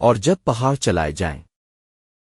اور جب پہاڑ چلائے جائیں۔